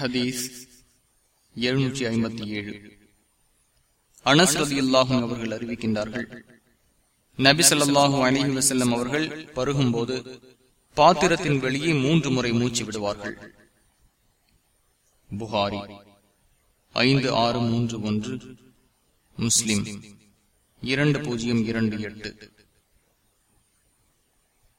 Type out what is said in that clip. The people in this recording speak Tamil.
ஹதீஸ் எழுநூற்றி ஐம்பத்தி ஏழு. அனஸ் ரதி அல்லாஹும் அவர்கள் அறிவிக்கின்றார்கள். நபி ஸல்லல்லாஹு அலைஹி வசல்லம் அவர்கள் பருகும் போது பாத்திரத்தின் வெளியே மூன்று முறை மூச்சு விடுவார்கள். புகாரி ஐந்து ஆறு மூன்று ஒன்று முஸ்லிம் இரண்டு பூஜ்ஜியம் இரண்டு எட்டு.